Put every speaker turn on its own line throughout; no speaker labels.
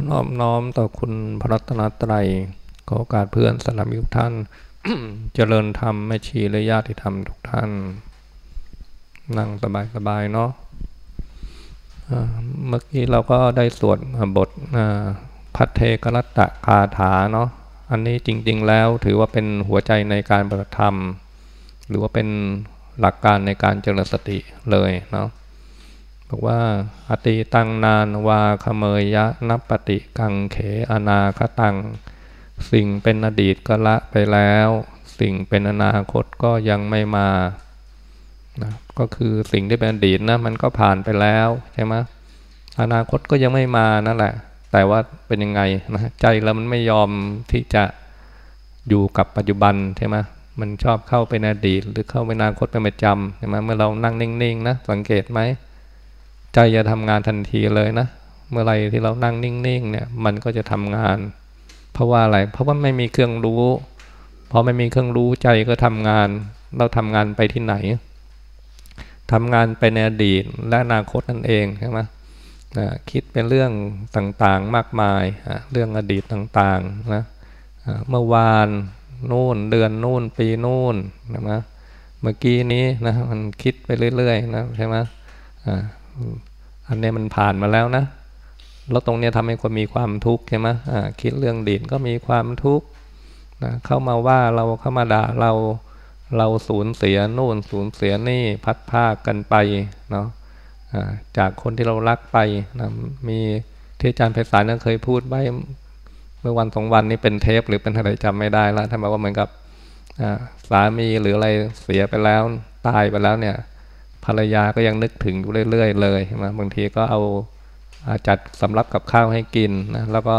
ขอนอบน้อมต่อคุณพระรัตนตรัยขอโอกาสเพื่อนสลับทุกท่าน เจริญธรรมแม่ชีและญาติธรรมทุกท่าน นั่งสบายๆเนาะเมื่อกี้เราก็ได้สวดบทพัทเทกรัตตะคาถาเนาะอันนี้จริง ๆ แล้วถือว่าเป็นหัวใจในการปฏิธรรม หรือว่าเป็นหลักการในการเจริญสติเลยเนาะ บอกว่า อติตังนานวาขเมยยะนับปฏิกังเขอนาคตัง สิ่งเป็นอดีตก็ละไปแล้ว สิ่งเป็นอนาคตก็ยังไม่มานะก็คือสิ่งที่เป็นอดีตนะมันก็ผ่านไปแล้วใช่ไหมอนาคตก็ยังไม่มานั่นแหละ แต่ว่าเป็นยังไงนะใจเรามันไม่ยอมที่จะอยู่กับปัจจุบันใช่ไหมมันชอบเข้าไปในอดีต หรือเข้าไปอนาคตเป็นประจำใช่ไหมเมื่อเรานั่งนิ่งๆนะสังเกตไหม ใจจะทำงานทันทีเลยนะ เมื่อไรที่เรานั่งนิ่งๆเนี่ย มันก็จะทำงาน เพราะว่าอะไร เพราะว่าไม่มีเครื่องรู้ พอไม่มีเครื่องรู้ใจก็ทำงาน เราทำงานไปที่ไหนทำงานไปในอดีตและอนาคตนั่นเองใช่ไหมคิดเป็นเรื่องต่างๆมากมาย เรื่องอดีตต่างๆนะเมื่อวานนู่นเดือนนู่นปีนู่นนะเมื่อกี้นี้นะมันคิดไปเรื่อยๆนะใช่ไหม อันนี้มันผ่านมาแล้วนะ แล้วตรงเนี้ยทำให้คนมีความทุกข์ใช่ไหมคิดเรื่องดีนก็มีความทุกข์นะเข้ามาว่าเราเข้ามาด่าเราเราสูญเสียนู่นสูญเสียนี่พัดภากันไปเนาะจากคนที่เรารักไปนะมีที่อาจารย์ไพศาลเคยพูดไว้เมื่อวันสองวันนี้เป็นเทปหรือเป็นอะไรจำไม่ได้แล้วท่านบอกว่าเหมือนกับสามีหรืออะไรเสียไปแล้วตายไปแล้วเนี่ย ภรรยาก็ยังนึกถึงอยู่เรื่อยๆเลยมาบางทีก็เอาจัดสำรับกับข้าวให้กินนะแล้วก็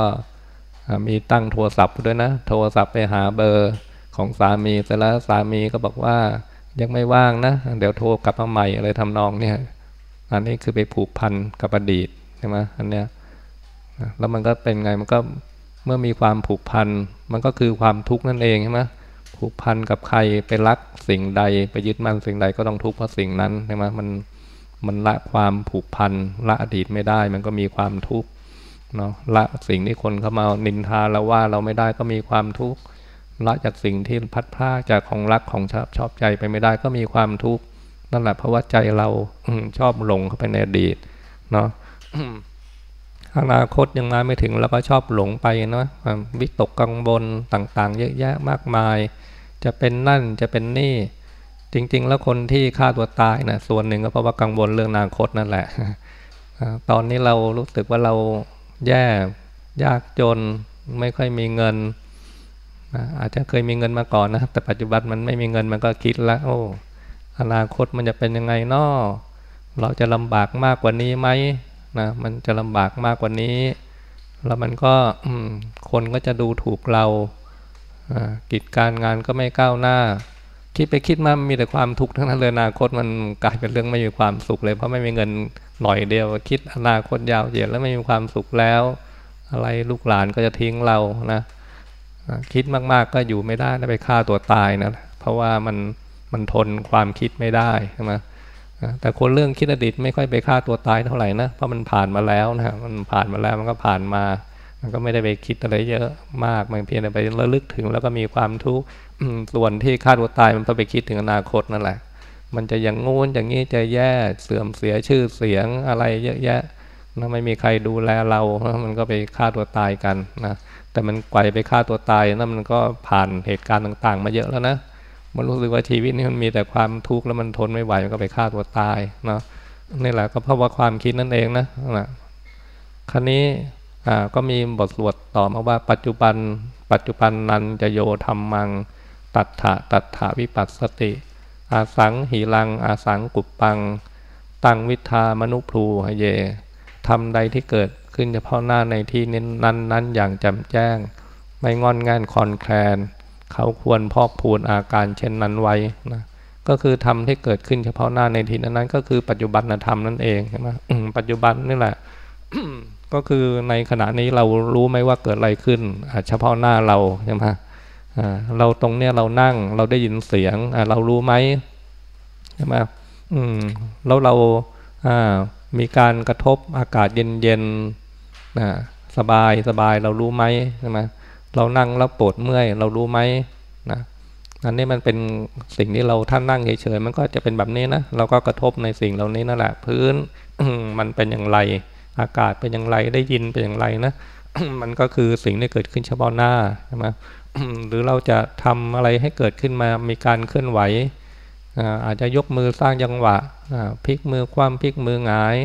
มีตั้งโทรศัพท์ด้วยนะ โทรศัพท์ไปหาเบอร์ของสามีแต่แล้วสามีก็บอกว่ายังไม่ว่างนะ เดี๋ยวโทรกลับมาใหม่อะไรทำนองเนี่ยอันนี้คือไปผูกพันกับอดีตใช่ไหมอันเนี้ยแล้วมันก็เป็นไงมันก็เมื่อมีความผูกพันมันก็คือความทุกข์นั่นเองใช่ไหม ผูกพันกับใครไปรักสิ่งใดไปยึดมั่นสิ่งใดก็ต้องทุกข์เพราะสิ่งนั้นใช่ไหมมันมันละความผูกพันละอดีตไม่ได้ มันก็มีความทุกข์เนาะละสิ่งที่คนเข้ามานินทาเราว่าเราไม่ได้ก็มีความทุกข์ละจากสิ่งที่พัดพาจากของรักของชอบชอบใจไปไม่ได้ก็มีความทุกข์นั่นแหละเพราะว่าใจเราชอบหลงเข้าไปในอดีตเนาะ อนาคตยังมาไม่ถึงแล้วก็ชอบหลงไปเนาะวิตกกังวลต่างๆ เยอะแยะมากมาย จะเป็นนั่นจะเป็นนี่ จริง ๆ แล้วคนที่ฆ่าตัวตายนะส่วนหนึ่งก็เพราะว่ากังวลเรื่องอนาคตนั่นแหละตอนนี้เรารู้สึกว่าเราแย่ยากจนไม่ค่อยมีเงิน อาจจะเคยมีเงินมาก่อนนะแต่ปัจจุบันมันไม่มีเงินมันก็คิดแล้วโอ้อนาคตมันจะเป็นยังไงนาะเราจะลำบากมากกว่านี้ไหม นะมันจะลำบากมากกว่านี้ แล้วมันก็คนก็จะดูถูกเรากิจการงานก็ไม่ก้าวหน้า คิดไปคิดมามีแต่ความทุกข์ทั้งนั้นเลยอนาคตมันกลายเป็นเรื่องไม่มีความสุขเลย เพราะไม่มีเงินหน่อยเดียว คิดอนาคตยาวเหยียดแล้วไม่มีความสุขแล้ว อะไรลูกหลานก็จะทิ้งเรานะคิดมากๆก็อยู่ไม่ได้ไปฆ่าตัวตายนะเพราะว่ามันมันทนความคิดไม่ได้ใช่ไหม แต่คนเรื่องคิดอดีตไม่ค่อยไปฆ่าตัวตายเท่าไหร่นะ เพราะมันผ่านมาแล้วนะมันผ่านมาแล้วมันก็ผ่านมา มันก็ไม่ได้ไปคิดอะไรเยอะมาก มันเพียงแต่ไประลึกถึง แล้วก็มีความทุกข์ส่วนที่ฆ่าตัวตายมันไปคิดถึงอนาคตนั่นแหละ มันจะอย่างงู้นอย่างนี้จะแย่เสื่อมเสียชื่อเสียงอะไรเยอะแยะนะไม่มีใครดูแลเรา มันก็ไปฆ่าตัวตายกันนะ แต่มันไกวไปฆ่าตัวตายนั่นมันก็ผ่านเหตุการณ์ต่าง ๆ มาเยอะแล้วนะ มันรู้สึกว่าชีวิตนี้มันมีแต่ความทุกข์แล้วมันทนไม่ไหวมันก็ไปฆ่าตัวตายเนาะนี่แหละก็เพราะว่าความคิดนั่นเองนะนะครั้นี้ก็มีบทสวดต่อมาว่า ปัจจุบัน ปัจจุบันนันจะโยธรรมัง ตัทะตัทธาวิปัสสติ อาสังหีลัง อาสังกุปปัง ตังวิทามนุพลูเยทำใดที่เกิดขึ้นเฉพาะหน้าในที่นั้นนั้นอย่างจำแจ้ง ไม่งอนงานคอนแคลน เขาควรพอกพูนอาการเช่นนั้นไว้นะก็คือทำที่เกิดขึ้นเฉพาะหน้าในที่นั้นก็คือปัจจุบันธรรมนั่นเองใช่ไหมปัจจุบันนี่แหละก็คือในขณะนี้เรารู้ไหมว่าเกิดอะไรขึ้นเฉพาะหน้าเราใช่ไหมเราตรงเนี้ยเรานั่งเราได้ยินเสียงเรารู้ไหมใช่ไหมแล้วเรามีการกระทบอากาศเย็นๆสบายสบายเรารู้ไหมใช่ไหม เรานั่งแล้วปวดเมื่อย เรารู้ไหมนะอันนี้มันเป็นสิ่งที่เราท่านนั่งเฉยๆมันก็จะเป็นแบบนี้นะเราก็กระทบในสิ่งเหล่านี้นั่นแหละพื้นมันเป็นอย่างไร อากาศเป็นอย่างไรได้ยินเป็นอย่างไรนะมันก็คือสิ่งที่เกิดขึ้นเฉพาะหน้าใช่ไหมหรือเราจะทำอะไรให้เกิดขึ้นมามีการเคลื่อนไหวอาจจะยกมือสร้างจังหวะพลิกมือคว่ำพลิกมือหงาย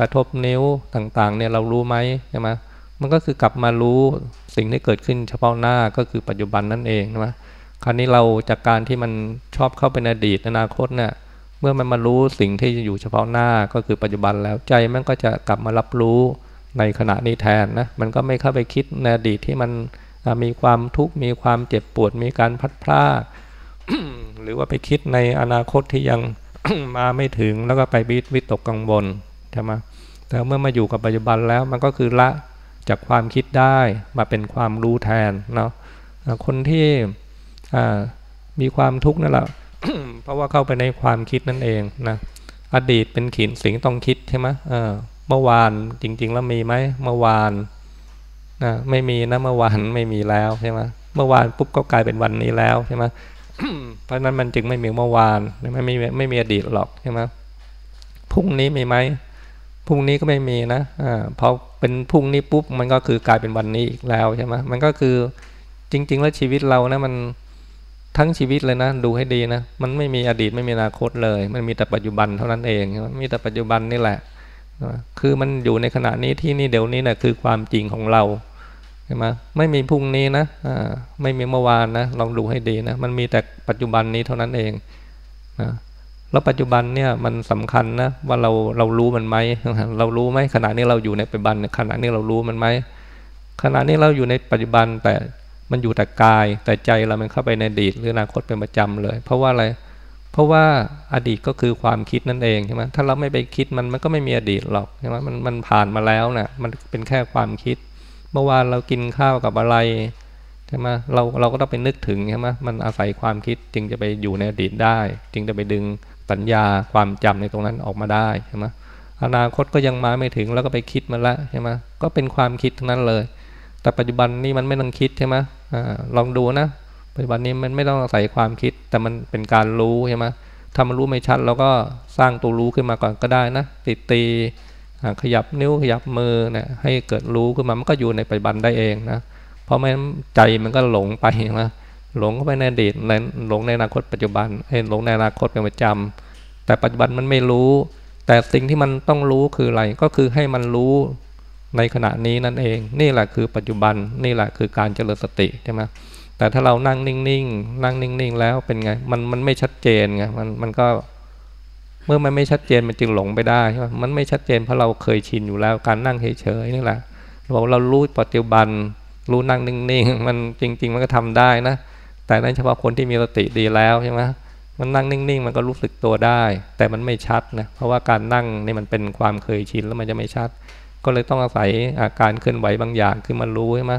กระทบนิ้วต่างๆเนี่ยเรารู้ไหมใช่ไหม มันก็คือกลับมารู้สิ่งที่เกิดขึ้นเฉพาะหน้าก็คือปัจจุบันนั่นเองใช่ไหมคราวนี้เราจากการที่มันชอบเข้าไปในอดีตอนาคตเนี่ยเมื่อมันมารู้สิ่งที่อยู่เฉพาะหน้าก็คือปัจจุบันแล้วใจมันก็จะกลับมารับรู้ในขณะนี้แทนนะมันก็ไม่เข้าไปคิดในอดีตที่มันมีความทุกข์มีความเจ็บปวดมีการพัดพลาดหรือว่าไปคิดในอนาคตที่ยังมาไม่ถึงแล้วก็ไปวิวิตกกังวลใช่ไหมแต่เมื่อมาอยู่กับปัจจุบันแล้วมันก็คือละ จากความคิดได้มาเป็นความรู้แทนเนาะคนที่มีความทุกข์นั่นแหละเพราะว่าเข้าไปในความคิดนั่นเองนะอดีตเป็นขีดสิ่งต้องคิดใช่ไหมเมื่อวานจริง ๆ แล้วมีไหมเมื่อวานนะไม่มีนะเมื่อวานไม่มีแล้วใช่ไหมเมื่อวานปุ๊บก็กลายเป็นวันนี้แล้วใช่ไหมเพราะนั้นมันจึงไม่มีเมื่อวานไม่มีไม่มีอดีตหรอกใช่ไหมพรุ่งนี้มีไหม พรุ่งนี้ก็ไม่มีนะอ่าพอเป็นพรุ่งนี้ปุ๊บมันก็คือกลายเป็นวันนี้อีกแล้วใช่ไหมมันก็คือจริง ๆ แล้วชีวิตเรานะมันทั้งชีวิตเลยนะดูให้ดีนะมันไม่มีอดีตไม่มีอนาคตเลย มันมีแต่ปัจจุบันเท่านั้นเองมีแต่ปัจจุบันนี่แหละคือมันอยู่ในขณะนี้ที่นี่เดี๋ยวนี้นะคือความจริงของเราใช่ไหมไม่มีพรุ่งนี้นะไม่มีเมื่อวานนะลองดูให้ดีนะมันมีแต่ปัจจุบันนี้เท่านั้นเองนะ แล้วปัจจุบันเนี่ยมันสำคัญนะว่าเราเรารู้มันไหมเรารู้ไหมขณะนี้เราอยู่ในปัจจุบันขณะนี้เรารู้มันไหมขณะนี้เราอยู่ในปัจจุบันแต่มันอยู่แต่กาย แต่ใจเรามันเข้าไปในอดีตหรืออนาคตเป็นประจำเลย เพราะว่าอะไร เพราะว่าอดีตก็คือความคิดนั่นเองใช่ไหมถ้าเราไม่ไปคิดมันมันก็ไม่มีอดีตหรอกใช่ไหมมันมันผ่านมาแล้วนะ่ะมันเป็นแค่ความคิด เมื่อวานเรากินข้าวกับอะไรใช่ไหมเราเราก็ต้องไปนึกถึงใช่ไหมมันอาศัยความคิดจึงจะไปอยู่ในอดีตได้ จึงจะไปดึง สัญญาความจำในตรงนั้นออกมาได้ใช่ไหมอนาคตก็ยังมาไม่ถึงแล้วก็ไปคิดมันละใช่ไหมก็เป็นความคิดทั้งนั้นเลย แต่ปัจจุบันนี้มันไม่ต้องคิดใช่ไหมอลองดูนะ ปัจจุบันนี้มันไม่ต้องอาศัยความคิด แต่มันเป็นการรู้ใช่ไหมถ้ามันรู้ไม่ชัดเราก็สร้างตัวรู้ขึ้นมาก่อนก็ได้นะติดตีขยับนิ้วขยับมือเนะให้เกิดรู้ขึ้นมามันก็อยู่ในปัจจุบันได้เองนะเพราะไม่ใจมันก็หลงไปนะ หลงเข้าไปในอดีตหลงในอนาคตปัจจุบันเห็นหลงในอนาคตเป็นประจำแต่ปัจจุบันมันไม่รู้ แต่สิ่งที่มันต้องรู้คืออะไรก็คือให้มันรู้ในขณะนี้นั่นเอง นี่แหละคือปัจจุบันนี่แหละคือการเจริญสติใช่ไหมแต่ถ้าเรานั่งนิ่งๆนั่งนิ่งๆแล้วเป็นไงมันมันไม่ชัดเจนไงมันมันก็เมื่อมันไม่ชัดเจนมันจึงหลงไปได้ใช่ไหมมันไม่ชัดเจนเพราะเราเคยชินอยู่แล้วการนั่งเฉยๆนี่แหละเราเรารู้ปัจจุบัน รู้นั่งนิ่งๆมันจริง ๆ มันก็ทำได้นะ แต่นั้นเฉพาะคนที่มีสติดีแล้วใช่ไหมมันนั่งนิ่งๆ มันก็รู้สึกตัวได้ แต่มันไม่ชัดนะเพราะว่าการนั่งนี่มันเป็นความเคยชินแล้วมันจะไม่ชัด ก็เลยต้องอาศัยอาการเคลื่อนไหวบางอย่างคือมันรู้ใช่ไหม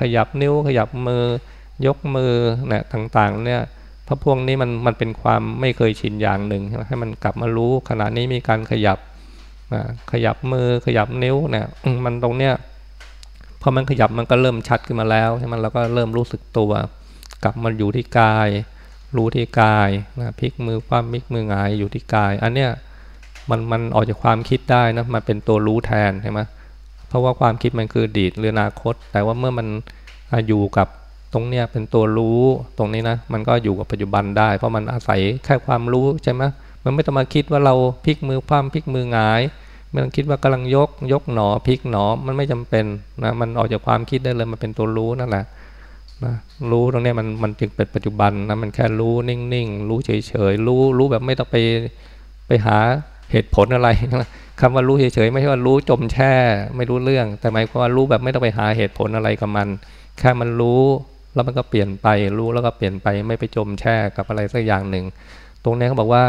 ขยับนิ้วขยับมือยกมือเนี่ยต่างๆเนี่ยพราะพวกนี้มันมันเป็นความไม่เคยชินอย่างหนึ่งให้มันกลับมารู้ขณะนี้มีการขยับขยับมือขยับนิ้วเนี่ยมันตรงเนี้ยพอมันขยับมันก็เริ่มชัดขึ้นมาแล้วใช่ไหมเราก็เริ่มรู้สึกตัว กลับมาอยู่ที่กาย รู้ที่กายนะพลิกมือคว่ำพลิกมือหงายอยู่ที่กาย อันเนี้ยมันมันออกจากความคิดได้นะมันเป็นตัวรู้แทนใช่ไหมเพราะว่าความคิดมันคือดีตหรืออนาคต แต่ว่าเมื่อมันอยู่กับตรงเนี้ยเป็นตัวรู้ตรงนี้นะ มันก็อยู่กับปัจจุบันได้ เพราะมันอาศัยแค่ความรู้ใช่ไหมมันไม่ต้องมาคิดว่าเราพลิกมือคว่ำพลิกมือหงายไม่ต้องคิดว่ากำลังยกยกหนอพลิกหนอมันไม่จำเป็นนะมันออกจากความคิดได้เลยมันเป็นตัวรู้นั่นแหละ นะรู้ตรงนี้มันมันจึงเป็นปัจจุบันนะมันแค่รู้นิ่งๆ รู้เฉยๆ รู้รู้แบบไม่ต้องไปไปหาเหตุผลอะไรคำว่ารู้เฉยๆไม่ใช่ว่ารู้จมแช่ไม่รู้เรื่อง แต่หมายความว่ารู้แบบไม่ต้องไปหาเหตุผลอะไรกับมัน แค่มันรู้แล้วมันก็เปลี่ยนไปรู้แล้วก็เปลี่ยนไปไม่ไปจมแช่กับอะไรสักอย่างหนึ่ง ตรงนี้เขาบอกว่า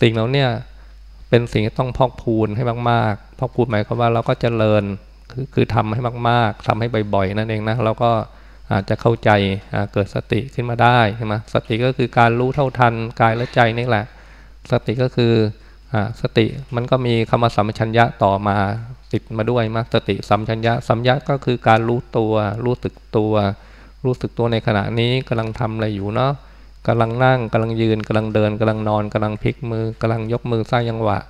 สิ่งเหล่านี้เป็นสิ่งที่ต้องพอกพูนให้มากๆ พอกพูนหมายความว่าเราก็จเจริญคือคือทำให้มากๆทำให้บ่อยๆนั่นเองนะเราก็ อาจจะเข้าใจเกิดสติขึ้นมาได้ใช่ไหมสติก็คือการรู้เท่าทันกายและใจนี่แหละ สติก็คือสติมันก็มีคำว่าสัมชัญญะต่อมาติดมาด้วยมากสติสัมชัญญะสัมญะก็คือการรู้ตัว รู้สึกตัว รู้สึกตัวในขณะนี้กำลังทำอะไรอยู่เนาะกำลังนั่งกำลังยืนกำลังเดินกำลังนอนกำลังพลิกมือกำลังยกมือสร้างยังหวะ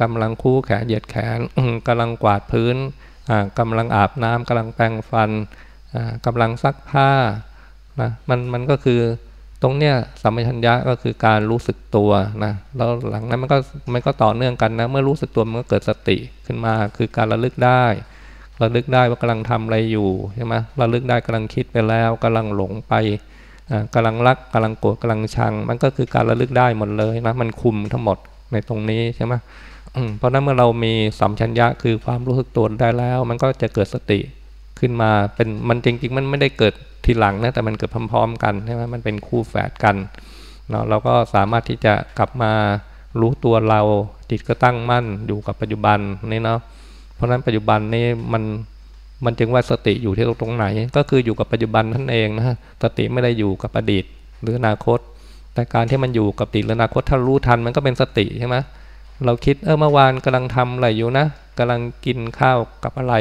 กำลังคู่แขนเหยียดแขนกำลังกวาดพื้นกำลังอาบน้ำกำลังแปรงฟัน กำลังซักผ้านะมันมันก็คือตรงเนี้ยสัมปชัญญะก็คือการรู้สึกตัวนะแล้วหลังนั้นมันก็มันก็ต่อเนื่องกันนะเมื่อรู้สึกตัวมันก็เกิดสติขึ้นมา คือการระลึกได้ระลึกได้ว่ากำลังทำอะไรอยู่ใช่ไหมระลึกได้กำลังคิดไปแล้วกำลังหลงไปกำลังรักกำลังโกรธกำลังชัง มันก็คือการระลึกได้หมดเลยนะมันคุมทั้งหมดในตรงนี้ใช่ไหมเพราะนั้นเมื่อเรามีสัมชัญญะคือความรู้สึกตัวได้แล้ว มันก็จะเกิดสติ ขึ้นมาเป็นมันจริง ๆ มันไม่ได้เกิดทีหลังนะแต่มันเกิดพร้อม ๆ กันใช่ไหมมันเป็นคู่แฝดกันเนาะเราก็สามารถที่จะกลับมารู้ตัวเราจิตก็ตั้งมั่นอยู่กับปัจจุบันนี่เนาะเพราะฉะนั้นปัจจุบันนี่มันมันจึงว่าสติอยู่ที่ตรงไหน ก็คืออยู่กับปัจจุบันท่านเองนะสติไม่ได้อยู่กับอดีตหรืออนาคต แต่การที่มันอยู่กับอดีตหรืออนาคตถ้ารู้ทันมันก็เป็นสติใช่ไหมเราคิดเออเมื่อวานกำลังทำอะไรอยู่นะกำลังกินข้าวกับอะไร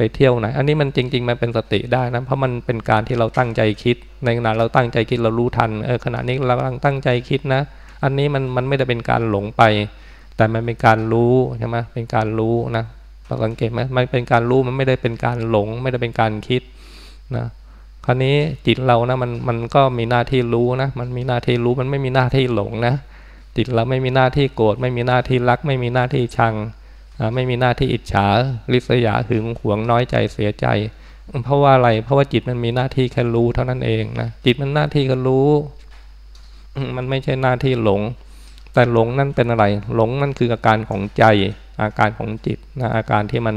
ไปเที่ยวไหนอันนี้มันจริง ๆ มันเป็นสติได้นะเพราะมันเป็นการที่เราตั้งใจคิด ในขณะเราตั้งใจคิดเรารู้ทันเออขณะนี้เรากำลังตั้งใจคิดนะ อันนี้มันมันไม่ได้เป็นการหลงไป แต่มันเป็นการรู้ใช่ไหมเป็นการรู้นะเราสังเกตไหมมันเป็นการรู้มันไม่ได้เป็นการหลง ไม่ได้เป็นการคิดนะคราวนี้จิตเรานะมันมันก็มีหน้าที่รู้นะ มันมีหน้าที่รู้มันไม่มีหน้าที่หลงนะจิตเราไม่มีหน้าที่โกรธไม่มีหน้าที่รัก ไม่มีหน้าที่ชัง ไม่มีหน้าที่อิจฉาริษยาหึงหวงน้อยใจเสียใจ เพราะว่าอะไร เพราะว่าจิตมันมีหน้าที่แค่รู้เท่านั้นเองนะจิตมันหน้าที่ก็รู้ มันไม่ใช่หน้าที่หลง แต่หลงนั่นเป็นอะไร หลงนั่นคืออาการของใจ อาการของจิตนะอาการที่มัน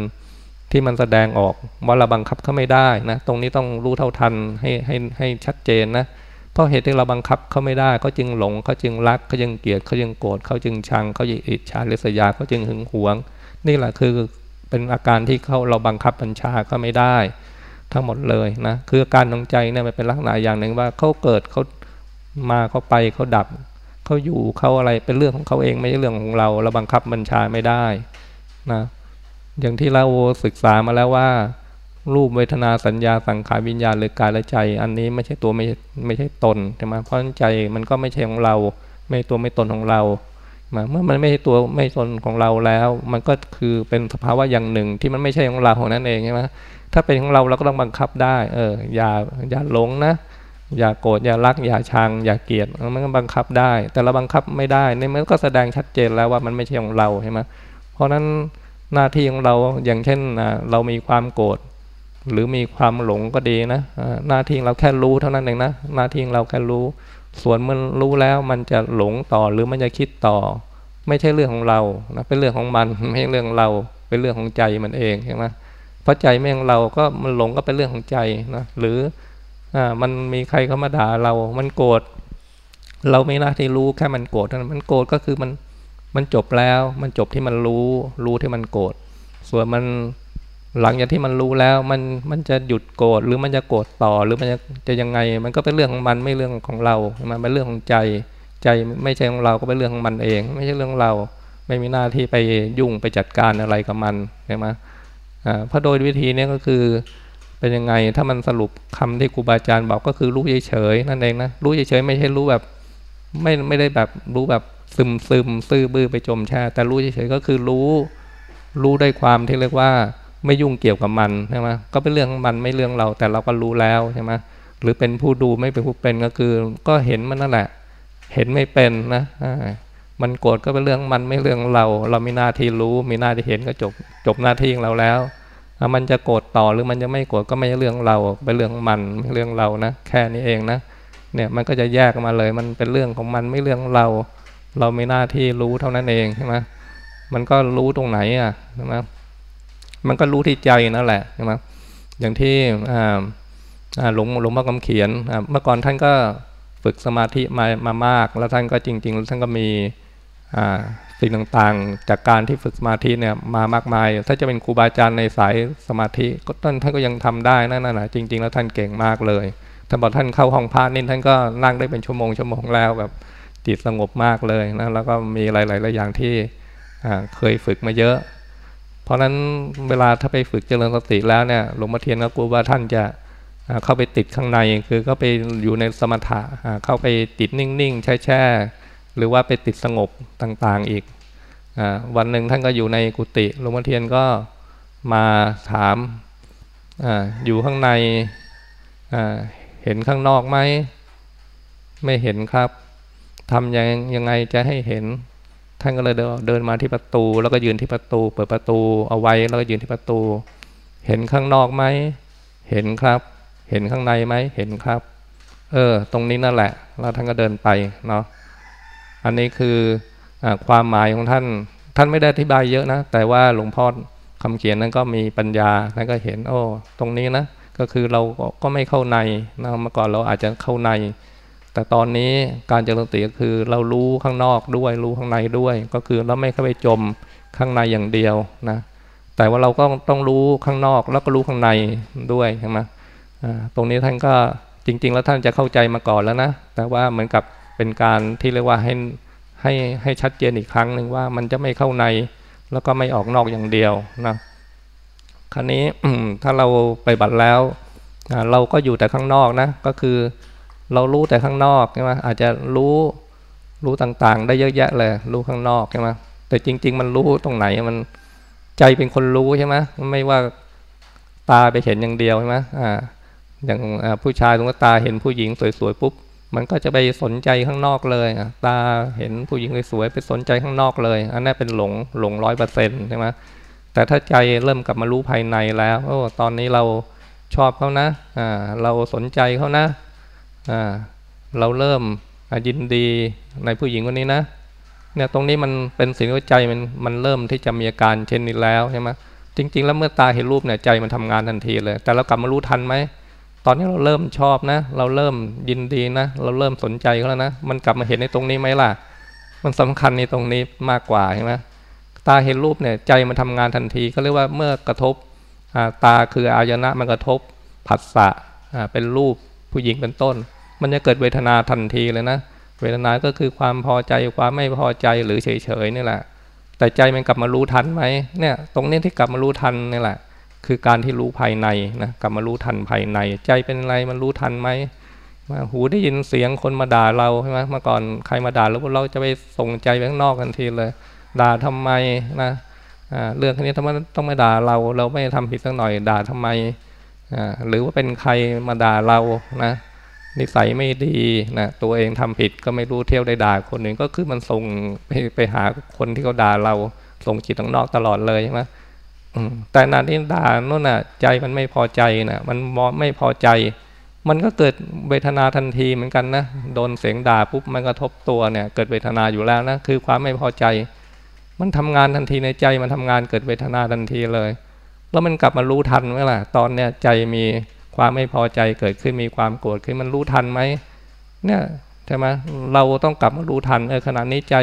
ที่มันแสดงออกว่าเราบังคับเขาไม่ได้นะตรงนี้ต้องรู้เท่าทันให้ให้ให้ชัดเจนนะเพราะเหตุที่เราบังคับเขาไม่ได้เขาจึงหลงเขาจึงรักเขาจึงเกลียดเขาจึงโกรธเขาจึงชังเขาจึงอิจฉาริษยาเขาจึงหึงหวง นี่แหละคือเป็นอาการที่เขาเราบังคับบัญชาก็ไม่ได้ ทั้งหมดเลยนะคืออาการของใจเนี่ยมันเป็นลักษณะอย่างหนึ่งว่าเขาเกิดเขามาเขาไปเขาดับเขาอยู่เขาอะไรเป็นเรื่องของเขาเองไม่ใช่เรื่องของเรา เราบังคับบัญชาไม่ได้นะอย่างที่เราศึกษามาแล้วว่า รูปเวทนาสัญญาสังขารวิญญาณหรือกายและใจ อันนี้ไม่ใช่ตัวไม่ไม่ใช่ตนใช่ไหมเพราะใจมันก็ไม่ใช่ของเรา ไม่ตัวไม่ตนของเรา มาเมื่อมันไม่ใช่ตัวไม่ตนของเราแล้ว มันก็คือเป็นสภาวะอย่างหนึ่งที่มันไม่ใช่ของเราของนั่นเองใช่ไหมถ้าเป็นของเราเราก็ต้องบังคับได้ เออ อย่าอย่าหลงนะ อย่าโกรธอย่ารัก อย่าชัง อย่าเกลียดมันก็บังคับได้ แต่เราบังคับไม่ได้นี่มันก็แสดงชัดเจนแล้วว่ามันไม่ใช่ของเราใช่ไหมเพราะนั้นหน้าที่ของเราอย่างเช่นเรามีความโกรธหรือมีความหลงก็ดีนะหน้าที่เราแค่รู้เท่านั้นเองนะหน้าที่เราแค่รู้ ส่วนมันรู้แล้วมันจะหลงต่อหรือมันจะคิดต่อ ไม่ใช่เรื่องของเรานะเป็นเรื่องของมันไม่ใช่เรื่องเรา เป็นเรื่องของใจมันเองใช่ไหมเพราะใจไม่ของเราก็มันหลงก็เป็นเรื่องของใจนะหรืออ่ามันมีใครเข้ามาด่าเรา มันโกรธเราไม่น่าที่รู้แค่มันโกรธนั้นมันโกรธก็คือมันมันจบแล้ว มันจบที่มันรู้ รู้ที่มันโกรธส่วนมัน หลังจากที่มันรู้แล้วมันมันจะหยุดโกรธหรือมันจะโกรธต่อหรือมันจะจะยังไง มันก็เป็นเรื่องของมันไม่เรื่องของเรามันเป็นเรื่องของใจ ใจไม่ใช่ของเราก็เป็นเรื่องของมันเอง ไม่ใช่เรื่องเรา ไม่มีหน้าที่ไปยุ่งไปจัดการอะไรกับมันใช่ไหมอ่าเพราะโดยวิธีนี้ก็คือเป็นยังไงถ้ามันสรุปคำที่ครูบาอาจารย์บอกก็คือรู้เฉยๆนั่นเองนะรู้เฉยๆไม่ใช่รู้แบบไม่ไม่ได้แบบรู้แบบซึมซึมซื่อบื้อไปจมแช่แต่รู้เฉยๆก็คือรู้รู้ด้วยความที่เรียกว่า ไม่ยุ่งเกี่ยวกับมันใช่ไหมก็เป็นเรื่องมันไม่เรื่องเรา แต่เราก็รู้แล้วใช่ไหมหรือเป็นผู้ดูไม่เป็นผู้เป็นก็คือ ก็เห็นมันนั่นแหละ เห็นไม่เป็นนะมันโกรธก็เป็นเรื่องมันไม่เรื่องเรา เรามีหน้าที่รู้ มีหน้าที่เห็นก็จบจบหน้าที่ของเราแล้วมันจะโกรธต่อหรือมันจะไม่โกรธก็ไม่ใช่เรื่องเราเป็นเรื่องมันไม่เรื่องเรานะแค่นี้เองนะเนี่ยมันก็จะแยกมาเลย มันเป็นเรื่องของมันไม่เรื่องเรา เรามีหน้าที่รู้เท่านั้นเองใช่ไหมมันก็รู้ตรงไหนอะใช่ไหม มันก็รู้ที่ใจนั่นแหละใช่ไหมอย่างที่หลวงหลวงพ่อคำเขียนเมื่อก่อนท่านก็ฝึกสมาธิมามามาก แล้วท่านก็จริงๆท่านก็มีสิ่งต่างๆ จากการที่ฝึกสมาธิเนี่ยมามากมาย ถ้าจะเป็นครูบาอาจารย์ในสายสมาธิก็ท่านท่านก็ยังทำได้นั่นน่ะจริง ๆ แล้วท่านเก่งมากเลยท่านบอกท่านเข้าห้องพระนี่ท่านก็นั่งได้เป็นชั่วโมงชั่วโมงแล้วแบบจิตสงบมากเลยนะแล้วก็มีหลายๆอย่างที่เคยฝึกมาเยอะ เพราะนั้นเวลาถ้าไปฝึกเจริญสติแล้วเนี่ยหลวงพ่อเทียนก็กลัวว่าท่านจะเข้าไปติดข้างในคือก็ไปอยู่ในสมถะเข้าไปติดนิ่งๆแช่ๆหรือว่าไปติดสงบต่างๆอีกวันหนึ่งท่านก็อยู่ในกุฏิหลวงพ่อเทียนก็มาถามออยู่ข้างในเห็นข้างนอกไหมไม่เห็นครับทำยังยังไงจะให้เห็น ท่านก็เลยเดินมาที่ประตู แล้วก็ยืนที่ประตู เปิดประตูเอาไว้แล้วก็ยืนที่ประตู เห็นข้างนอกไหมเห็นครับ เห็นข้างในไหมเห็นครับ เออ ตรงนี้นั่นแหละ แล้วท่านก็เดินไปเนาะอันนี้คืออความหมายของท่าน ท่านไม่ได้อธิบายเยอะนะ แต่ว่าหลวงพ่อคำเขียนนั้นก็มีปัญญาท่านก็เห็นโอ้ตรงนี้นะก็คือเราก็ไม่เข้าในนะเมื่อก่อนเราอาจจะเข้าใน แต่ตอนนี้การเจริญสติก็คือเรารู้ข้างนอกด้วยรู้ข้างในด้วย ก็คือเราไม่เข้าไปจมข้างในอย่างเดียวนะแต่ว่าเราก็ต้องรู้ข้างนอกแล้วก็รู้ข้างในด้วยใช่ไหมตรงนี้ท่านก็จริง ๆ แล้วท่านจะเข้าใจมาก่อนแล้วนะแต่ว่าเหมือนกับเป็นการที่เรียกว่าให้ให้ให้ชัดเจนอีกครั้งหนึ่งว่ามันจะไม่เข้าในแล้วก็ไม่ออกนอกอย่างเดียวนะคราวนี้ถ้าเราไปบัตรแล้วเราก็อยู่แต่ข้างนอกนะก็คือ เรารู้แต่ข้างนอกใช่ไหมอาจจะรู้รู้ต่างๆ ได้เยอะแยะเลย รู้ข้างนอกใช่ไหมแต่จริง ๆ มันรู้ตรงไหนมันใจเป็นคนรู้ใช่ไหมไม่ว่าตาไปเห็นอย่างเดียวใช่ไหมอ่าอย่างผู้ชายตรงตาเห็นผู้หญิงสวยๆปุ๊บมันก็จะไปสนใจข้างนอกเลยตาเห็นผู้หญิงสวยๆไปสนใจข้างนอกเลย อันนั้นเป็นหลงหลงร้อยเปอร์เซ็นต์ใช่ไหมแต่ถ้าใจเริ่มกลับมารู้ภายในแล้วโอ้ตอนนี้เราชอบเขานะอ่าเราสนใจเขานะ เราเริ่มยินดีในผู้หญิงคนนี้นะเนี่ยตรงนี้มันเป็นสิ่งที่ใจมันมันเริ่มที่จะมีอาการเช่นนี้แล้วใช่ไหมจริง ๆ แล้วเมื่อตาเห็นรูปเนี่ยใจมันทำงานทันทีเลย แต่เรากลับมารู้ทันไหมตอนนี้เราเริ่มชอบนะ เราเริ่มยินดีนะ เราเริ่มสนใจเขาแล้วนะ มันกลับมาเห็นในตรงนี้ไหมล่ะ มันสำคัญในตรงนี้มากกว่าใช่ไหมตาเห็นรูปเนี่ยใจมันทำงานทันทีก็เรียกว่าเมื่อกระทบตาคืออายนะมันกระทบผัสสะเป็นรูปผู้หญิงเป็นต้น มันจะเกิดเวทนาทันทีเลยนะ เวทนาก็คือความพอใจความไม่พอใจหรือเฉยๆนี่แหละ แต่ใจมันกลับมารู้ทันไหมเนี่ย ตรงนี้ที่กลับมารู้ทันนี่แหละ คือการที่รู้ภายในนะกลับมารู้ทันภายใน ใจเป็นอะไรมันรู้ทันไหมมาหูได้ยินเสียงคนมาด่าเราใช่ไหมเมื่อก่อนใครมาด่าแล้วเราจะไปส่งใจไปข้างนอกทันทีเลย ด่าทำไมนะเรื่องนี้ทำไมต้องมาด่าเราเราไม่ทำผิดสักหน่อยด่าทำไมหรือว่าเป็นใครมาด่าเรานะ นิสัยไม่ดีนะตัวเองทำผิดก็ไม่รู้เที่ยวได้ด่าคนหนึ่งก็คือมันส่งไปไปหาคนที่เขาด่าเราส่งจิตข้างนอกตลอดเลยใช่ไหมแต่นาที่ด่าโน่นน่ะ ใจมันไม่พอใจนะมันไม่พอใจ มันก็เกิดเวทนาทันทีเหมือนกันนะโดนเสียงด่าปุ๊บมันกระทบตัวเนี่ย เกิดเวทนาอยู่แล้วนะคือความไม่พอใจ มันทำงานทันทีในใจมันทำงานเกิดเวทนาทันทีเลย แล้วมันกลับมารู้ทันเมื่อไหมล่ตอนเนี้ยใจมี ความไม่พอใจเกิดขึ้นมีความโกรธขึ้นมันรู้ทันไหมเนี่ยใช่ไหมเราต้องกลับมารู้ทันเออขณะนี้ใจ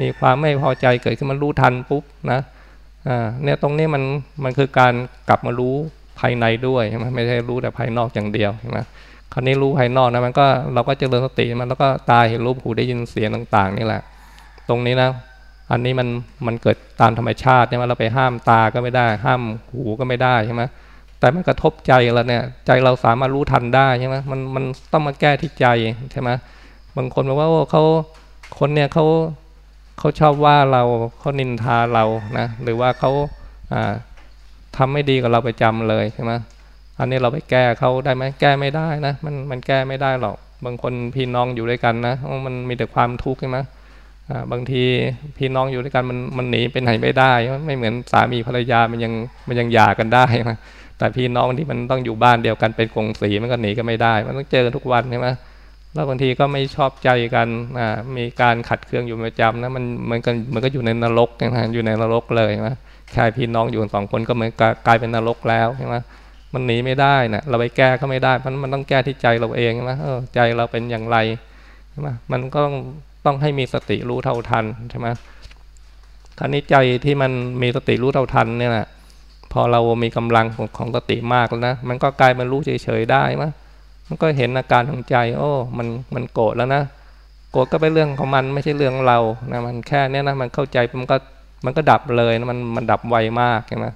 มีความไม่พอใจเกิดขึ้นมันรู้ทันปุ๊บนะอ่าเนี่ยตรงนี้มันมันคือการกลับมารู้ภายในด้วยใช่ไหมไม่ใช่รู้แต่ภายนอกอย่างเดียวใช่ไหมคราวนี้รู้ภายนอกนะมันก็เราก็เจริญสติมันแล้วก็ตาเห็นรูปหูได้ยินเสียงต่าง ๆ นี่แหละ ตรงนี้นะ อันนี้มันมันเกิดตามธรรมชาติใช่ไหมเราไปห้ามตาก็ไม่ได้ ห้ามหูก็ไม่ได้ใช่ไหม แต่มันกระทบใจเราเนี่ย ใจเราสามารถรู้ทันได้ใช่ไหมมันมันต้องมาแก้ที่ใจใช่ไหมบางคนบอกว่าเขาคนเนี่ยเขาเขาชอบว่าเราเขานินทาเรานะหรือว่าเขาทำไม่ดีกับเราไปจำเลยใช่ไหมอันนี้เราไปแก้เขาได้ไหมแก้ไม่ได้นะมันมันแก้ไม่ได้หรอก บางคนพี่น้องอยู่ด้วยกันนะมันมีแต่ความทุกข์ใช่ไหมบางทีพี่น้องอยู่ด้วยกันมันมันหนีไปไหนไม่ได้ ไม่เหมือนสามีภรรยามันยังมันยังหย่ากันได้ แต่พี่น้องที่มันต้องอยู่บ้านเดียวกันเป็นกงสีมันก็หนีกันไม่ได้ มันต้องเจอทุกวันใช่ไหมแล้วบางทีก็ไม่ชอบใจกันอ่ามีการขัดเคืองอยู่ประจำนะมันเหมือนกันมันก็อยู่ในนรกนะอยู่ในนรกเลยนะแค่พี่น้องอยู่สองคนก็เหมือนกลายเป็นนรกแล้วใช่ไหมมันหนีไม่ได้นะเราไปแก้ก็ไม่ได้มันมันต้องแก้ที่ใจเราเองใช่ไหมใจเราเป็นอย่างไรใช่ไหมมันก็ต้องต้องให้มีสติรู้เท่าทันใช่ไหมคราวนี้ใจที่มันมีสติรู้เท่าทันเนี่ยนะ พอเรามีกำลังของสติมากแล้วนะมันก็กลายเป็นรู้เฉยๆได้ไหมมันก็เห็นอาการของใจ โอ้มันมันโกรธแล้วนะโกรธก็เป็นเรื่องของมันไม่ใช่เรื่องเรานะมันแค่นี้นะมันเข้าใจมันก็มันก็ดับเลยนะมันมันดับไวมากใช่ไหม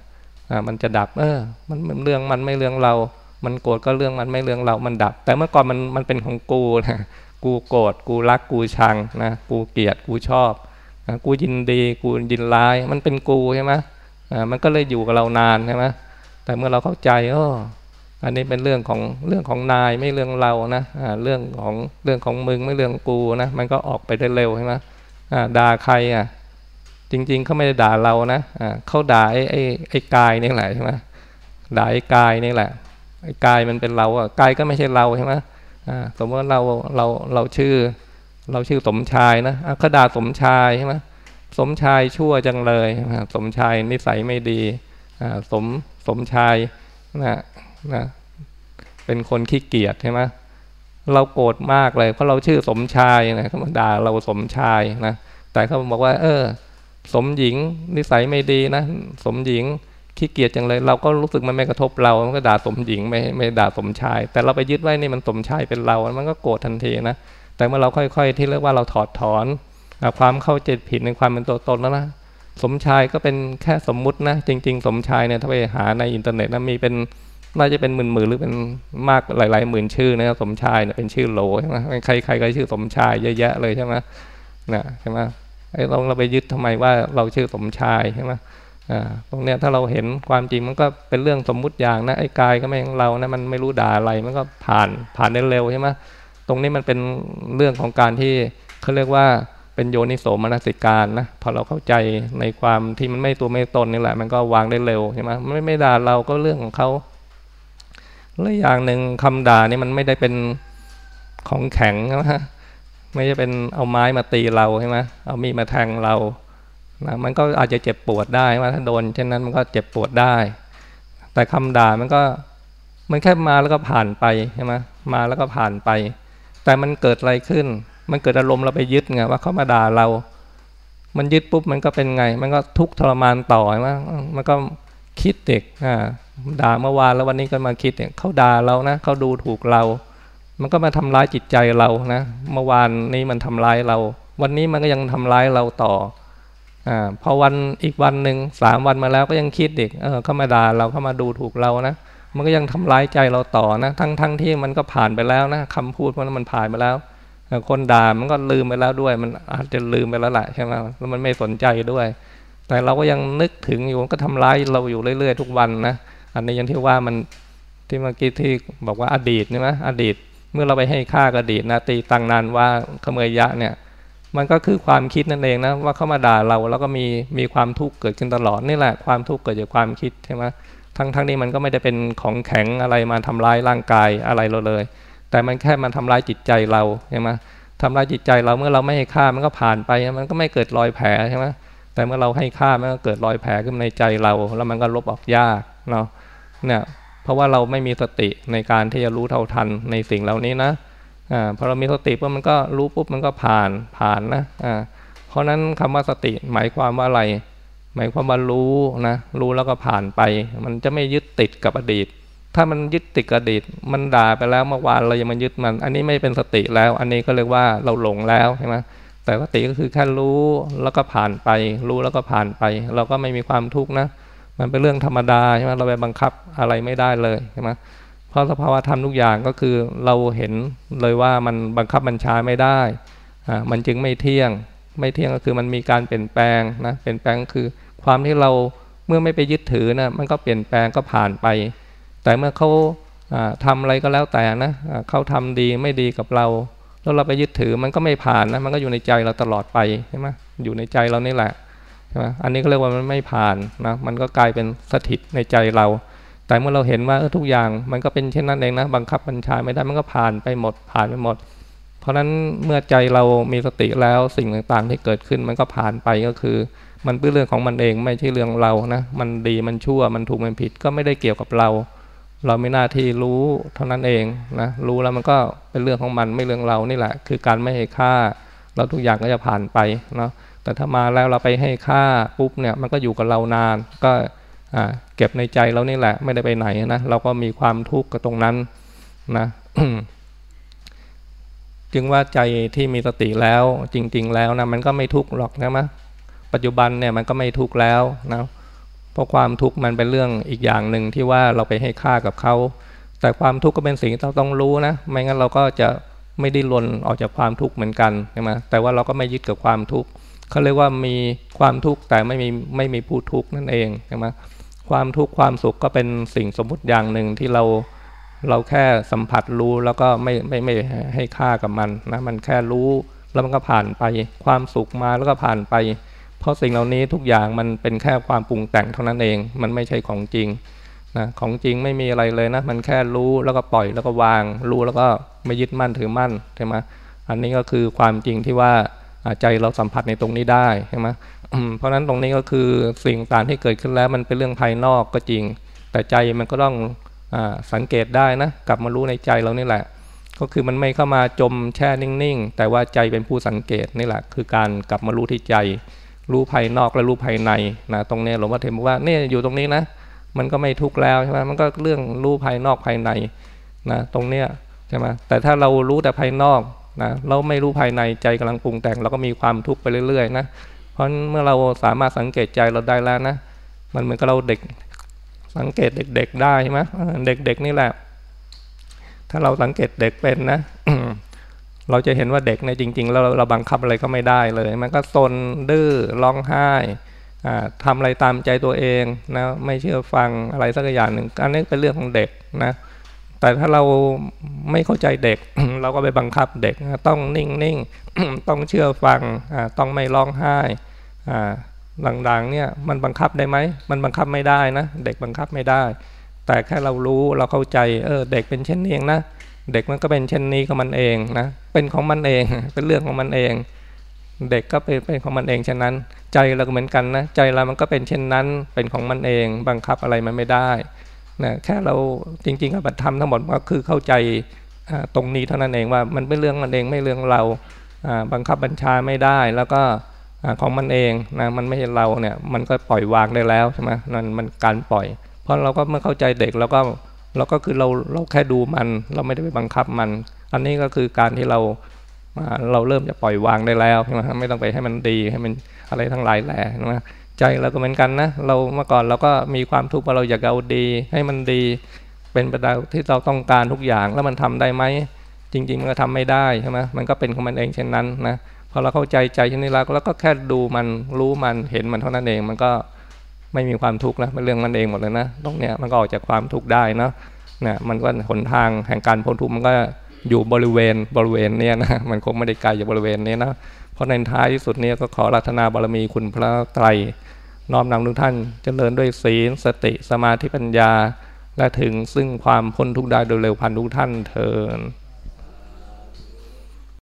อ่ามันจะดับเออ มันมันเรื่องมันไม่เรื่องเรา มันโกรธก็เรื่องมันไม่เรื่องเรา มันดับ แต่เมื่อก่อนมันมันเป็นของกูนะกูโกรธกูรักกูชังนะกูเกลียดกูชอบนะกูยินดีกูยินร้าย มันเป็นกูใช่ไหม มันก็เลยอยู่กับเรานานใช่ไหมแต่เมื่อเราเข้าใจอ้อันนี้เป็นเรื่องของเรื่องของนายไม่เรื่องเรานะเรื่องของเรื่องของมึงไม่เรื่องกูนะมันก็ออกไปได้เร็วใช่ไหมด่าใครอะจริงๆเขาไม่ได้ด่าเรานะเขาด่าไอ้ไอ้ไอ้กายนี่แหละใช่ไหมด่าไอ้กายนี่แหละไอ้กายมันเป็นเราอะกายก็ไม่ใช่เราใช่ไหมสมมติว่าเราเราเราชื่อ เราชื่อสมชายนะเขาด่าสมชายใช่ไหม สมชายชั่วจังเลย สมชายนิสัยไม่ดีสมสมชายนะนะเป็นคนขี้เกียจใช่ไหมเราโกรธมากเลย เพราะเราชื่อสมชายนะเขาด่าเราสมชายนะแต่เขาบอกว่า เออ สมหญิงนิสัยไม่ดีนะสมหญิงขี้เกียจจังเลย เราก็รู้สึกมันไม่กระทบเรา มันก็ด่าสมหญิงไม่ไม่ด่าสมชาย แต่เราไปยึดไว้นี่มันสมชายเป็นเรา มันก็โกรธทันทีนะแต่เมื่อเราค่อย ๆ ที่เรียกว่าเราถอดถอน ความเข้าใจผิดในความเป็นตัวตนแล้วนะสมชายก็เป็นแค่สมมุตินะ จริง ๆ สมชายเนี่ยถ้าไปหาในอินเทอร์เน็ตนะมีเป็นน่าจะเป็นหมื่นๆหรือเป็นมากหลายๆหมื่นชื่อนะสมชายเนี่ยเป็นชื่อโหลใช่ไหมใครใครก็ชื่อสมชายเยอะแยะเลยใช่ไหมนะใช่ไหมไอ้เราเราไปยึดทำไมว่าเราชื่อสมชายใช่ไหมอ่าตรงเนี้ยถ้าเราเห็นความจริงมันก็เป็นเรื่องสมมุติอย่างนะไอ้กายก็ไม่ของเรานะมันไม่รู้ด่าอะไรมันก็ผ่านผ่านได้เร็วใช่ไหมตรงนี้มันเป็นเรื่องของการที่เขาเรียกว่า เป็นโยนิโสมนสิการนะพอเราเข้าใจในความที่มันไม่ตัวไม่ตนนี่แหละ มันก็วางได้เร็วใช่ไหมไม่ไม่ด่าเราก็เรื่องของเขาและอย่างหนึ่งคำด่านี่มันไม่ได้เป็นของแข็งนะไม่ใช่เป็นเอาไม้มาตีเราใช่ไหมเอามีดมาแทงเรานะมันก็อาจจะเจ็บปวดได้ว่าถ้าโดนเช่นนั้นมันก็เจ็บปวดได้ แต่คำด่ามันก็มันแค่มาแล้วก็ผ่านไปใช่ไหมมาแล้วก็ผ่านไป แต่มันเกิดอะไรขึ้น มันเกิดอารมณ์เราไปยึดไงว่าเขามาด่าเรา มันยึดปุ๊บมันก็เป็นไง มันก็ทุกข์ทรมานต่อใช่ไหมมันก็คิดเด็กอ่าด่าเมื่อวานแล้ววันนี้ก็มาคิดเนี่ยเขาด่าเรานะเขาดูถูกเรา มันก็มาทำร้ายจิตใจเรานะเมื่อวานนี้มันทำร้ายเรา วันนี้มันก็ยังทำร้ายเราต่ออ่าพอวันอีกวันหนึ่งสามวันมาแล้วก็ยังคิดเด็กเออเขามาด่าเราเขามาดูถูกเรานะมันก็ยังทำร้ายใจเราต่อนะ ทั้งทั้งที่มันก็ผ่านไปแล้วนะคำพูดเพราะมันผ่านไปแล้ว คนด่ามันก็ลืมไปแล้วด้วย มันอาจจะลืมไปแล้วแหละใช่ไหมแล้วมันไม่สนใจด้วย แต่เราก็ยังนึกถึงอยู่ก็ทำร้ายเราอยู่เรื่อยๆทุกวันนะอันนี้ยังที่ว่ามันที่เมื่อกี้ที่บอกว่าอดีตใช่ไหมอดีต เมื่อเราไปให้ค่าอดีตนะตีตังนานว่าขเมยยะเนี่ยมันก็คือความคิดนั่นเองนะว่าเขามาด่าเราแล้วก็มีมีความทุกข์เกิดขึ้นตลอดนี่แหละความทุกข์เกิดจากความคิดใช่ไหมทั้งทั้งนี้มันก็ไม่ได้เป็นของแข็งอะไรมาทำร้ายร่างกายอะไรเราเลย แต่มันแค่มันทำร้ายจิตใจเราใช่ไหมทำร้ายจิตใจเราเมื่อเราไม่ให้ค่ามันก็ผ่านไปมันก็ไม่เกิดรอยแผลใช่ไหมแต่เมื่อเราให้ค่ามันก็เกิดรอยแผลขึ้นในใจเรา แล้วมันก็ลบออกยากเนาะเนี่ยเพราะว่าเราไม่มีสติในการที่จะรู้เท่าทันในสิ่งเหล่านี้นะอ่าพอเรามีสติปุ๊บมันก็รู้ปุ๊บมันก็ผ่านผ่านนะอ่าเพราะนั้นคำว่าสติหมายความว่าอะไร หมายความว่ารู้นะรู้แล้วก็ผ่านไป มันจะไม่ยึดติดกับอดีต ถ้ามันยึดติดกับอดีต มันด่าไปแล้วเมื่อวานเรายังมันยึดมัน อันนี้ไม่เป็นสติแล้ว อันนี้ก็เรียกว่าเราหลงแล้วใช่ไหมแต่สติก็คือแค่รู้แล้วก็ผ่านไป รู้แล้วก็ผ่านไป เราก็ไม่มีความทุกข์นะ มันเป็นเรื่องธรรมดาใช่ไหมเราไปบังคับอะไรไม่ได้เลยใช่ไหมเพราะสภาวะธรรมทุกอย่างก็คือเราเห็นเลยว่ามันบังคับบัญชาไม่ได้อ่ามันจึงไม่เที่ยง ไม่เที่ยงก็คือมันมีการเปลี่ยนแปลงนะ เปลี่ยนแปลงคือความที่เราเมื่อไม่ไปยึดถือนะมันก็เปลี่ยนแปลงก็ผ่านไป แต่เมื่อเขาทำอะไรก็แล้วแต่นะเขาทำดีไม่ดีกับเรา แล้วเราไปยึดถือมันก็ไม่ผ่านนะมันก็อยู่ในใจเราตลอดไปใช่ไหมอยู่ในใจเรานี่แหละใช่ไหมอันนี้ก็เรียกว่ามันไม่ผ่านนะมันก็กลายเป็นสถิตในใจเรา แต่เมื่อเราเห็นว่าทุกอย่างมันก็เป็นเช่นนั้นเองนะบังคับบัญชาไม่ได้มันก็ผ่านไปหมดผ่านไปหมด เพราะฉะนั้นเมื่อใจเรามีสติแล้วสิ่งต่างๆ ที่เกิดขึ้นมันก็ผ่านไปก็คือ มันเป็นเรื่องของมันเองไม่ใช่เรื่องเรานะมันดีมันชั่วมันถูกมันผิดก็ไม่ได้เกี่ยวกับเรา เราไม่หน้าที่รู้เท่านั้นเองนะรู้แล้วมันก็เป็นเรื่องของมันไม่เรื่องเรานี่แหละ คือการไม่ให้ค่า เราทุกอย่างก็จะผ่านไปเนาะแต่ถ้ามาแล้วเราไปให้ค่าปุ๊บเนี่ยมันก็อยู่กับเรานาน ก็เก็บในใจเรานี่แหละ ไม่ได้ไปไหนนะเราก็มีความทุกข์กับตรงนั้นนะจึงว่าใจที่มีสติแล้วจริง ๆ แล้วนะมันก็ไม่ทุกข์หรอกนะมะปัจจุบันเนี่ยมันก็ไม่ทุกข์แล้วนะ เพราะความทุกข์มันเป็นเรื่องอีกอย่างหนึ่งที่ว่าเราไปให้ค่ากับเขา แต่ความทุกข์ก็เป็นสิ่งที่เราต้องรู้นะ ไม่งั้นเราก็จะไม่ได้ลนออกจากความทุกข์เหมือนกันใช่ไหมแต่ว่าเราก็ไม่ยึดกับความทุกข์เขาเรียกว่ามีความทุกข์แต่ไม่มีไม่มีผู้ทุกข์นั่นเองใช่ไหมความทุกข์ความสุขก็เป็นสิ่งสมมุติอย่างหนึ่งที่เราเราแค่สัมผัสรู้แล้วก็ไม่ไม่ไม่ให้ค่ากับมันนะมันแค่รู้แล้วมันก็ผ่านไป ความสุขมาแล้วก็ผ่านไป เพราะสิ่งเหล่านี้ทุกอย่างมันเป็นแค่ความปรุงแต่งเท่านั้นเอง มันไม่ใช่ของจริงนะของจริงไม่มีอะไรเลยนะ มันแค่รู้แล้วก็ปล่อยแล้วก็วาง รู้แล้วก็ไม่ยึดมั่นถือมั่นใช่ไหมอันนี้ก็คือความจริงที่ว่าใจเราสัมผัสในตรงนี้ได้ใช่ไหมเพราะฉะนั้นตรงนี้ก็คือสิ่งต่างที่เกิดขึ้นแล้วมันเป็นเรื่องภายนอกก็จริง แต่ใจมันก็ต้องอสังเกตได้นะกลับมารู้ในใจเรานี่แหละ ก็คือมันไม่เข้ามาจมแช่นิ่งๆ แต่ว่าใจเป็นผู้สังเกตนี่แหละ คือการกลับมารู้ที่ใจ รู้ภายนอกและรู้ภายในนะตรงนี้หลวงพ่อเทมบอกว่าเนี่ยอยู่ตรงนี้นะ มันก็ไม่ทุกข์แล้วใช่ไหมมันก็เรื่องรู้ภายนอกภายในนะตรงเนี้ยใช่ไหมแต่ถ้าเรารู้แต่ภายนอกนะเราไม่รู้ภายในใจกำลังปรุงแต่งเราก็มีความทุกข์ไปเรื่อยๆนะเพราะเมื่อเราสามารถสังเกตใจเราได้แล้วนะมันเหมือนกับเราเด็กสังเกตเด็ก ๆ ได้ใช่ไหมเด็ก ๆ นี่แหละ ถ้าเราสังเกตเด็กเป็นนะ เราจะเห็นว่าเด็กในจริง ๆ แล้วเราบังคับอะไรก็ไม่ได้เลย มันก็ซนดื้อร้องไห้ทำอะไรตามใจตัวเองนะไม่เชื่อฟังอะไรสักอย่างหนึ่งอันนี้เป็นเรื่องของเด็กนะแต่ถ้าเราไม่เข้าใจเด็ก เราก็ไปบังคับเด็กต้องนิ่งนิ่งต้องเชื่อฟังต้องไม่ร้องไห้ดังๆเนี่ยมันบังคับได้ไหมมันบังคับไม่ได้นะ เด็กบังคับไม่ได้ แต่แค่เรารู้เราเข้าใจเออเด็กเป็นเช่นนี้เองนะ เด็กมันก็เป็นเช่นนี้ของมันเองนะเป็นของมันเองเป็นเรื่องของมันเอง เด็กก็เป็นเป็นของมันเองฉะนั้น ใจเราก็เหมือนกันนะใจเรามันก็เป็นเช่นนั้น เป็นของมันเอง บังคับอะไรมันไม่ได้นะแค่เราจริงๆอบัตธรรมทั้งหมดก็คือเข้าใจตรงนี้เท่านั้นเองว่ามันเป็นเรื่องมันเองไม่เรื่องเราบังคับบัญชาไม่ได้แล้วก็ของมันเองนะมันไม่ใช่เราเนี่ยมันก็ปล่อยวางได้แล้วใช่ไหมนั่นมันการปล่อย เพราะเราก็เมื่อเข้าใจเด็กเราก็ เราก็คือเราเราแค่ดูมัน เราไม่ได้ไปบังคับมัน อันนี้ก็คือการที่เราเราเริ่มจะปล่อยวางได้แล้วใช่ไหมไม่ต้องไปให้มันดีให้มันอะไรทั้งหลายแหละนะใจเราก็เหมือนกันนะเราเมื่อก่อนเราก็มีความทุกข์ว่าเราอยากเอาดี ให้มันดี เป็นประดาที่เราต้องการทุกอย่างแล้วมันทำได้ไหมจริง ๆ มันก็ทำไม่ได้ใช่ไหมมันก็เป็นของมันเองเช่นนั้นนะพอเราเข้าใจใจเช่นนี้แล้วแล้วก็แค่ดูมันรู้มันเห็นมันเท่านั้นเองมันก็ ไม่มีความทุกข์แล้วเป็นเรื่องมันเองหมดเลยนะตรงเนี้ยมันก็ออกจากความทุกข์ได้เนาะนี่ยมันก็หนทางแห่งการพ้นทุกข์มันก็อยู่บริเวณบริเวณเนี้ยนะมันคงไม่ได้ไกลจากบริเวณนี้นะเพราะในท้ายที่สุดเนี้ยก็ขอรัตนาบารมีคุณพระไตรน้อมนำทุกท่านจเจริญด้วยศีลสติสมาธิปัญญา และถึงซึ่งความพ้นทุกข์ได้โดยเร็วพันทุกท่านเทิน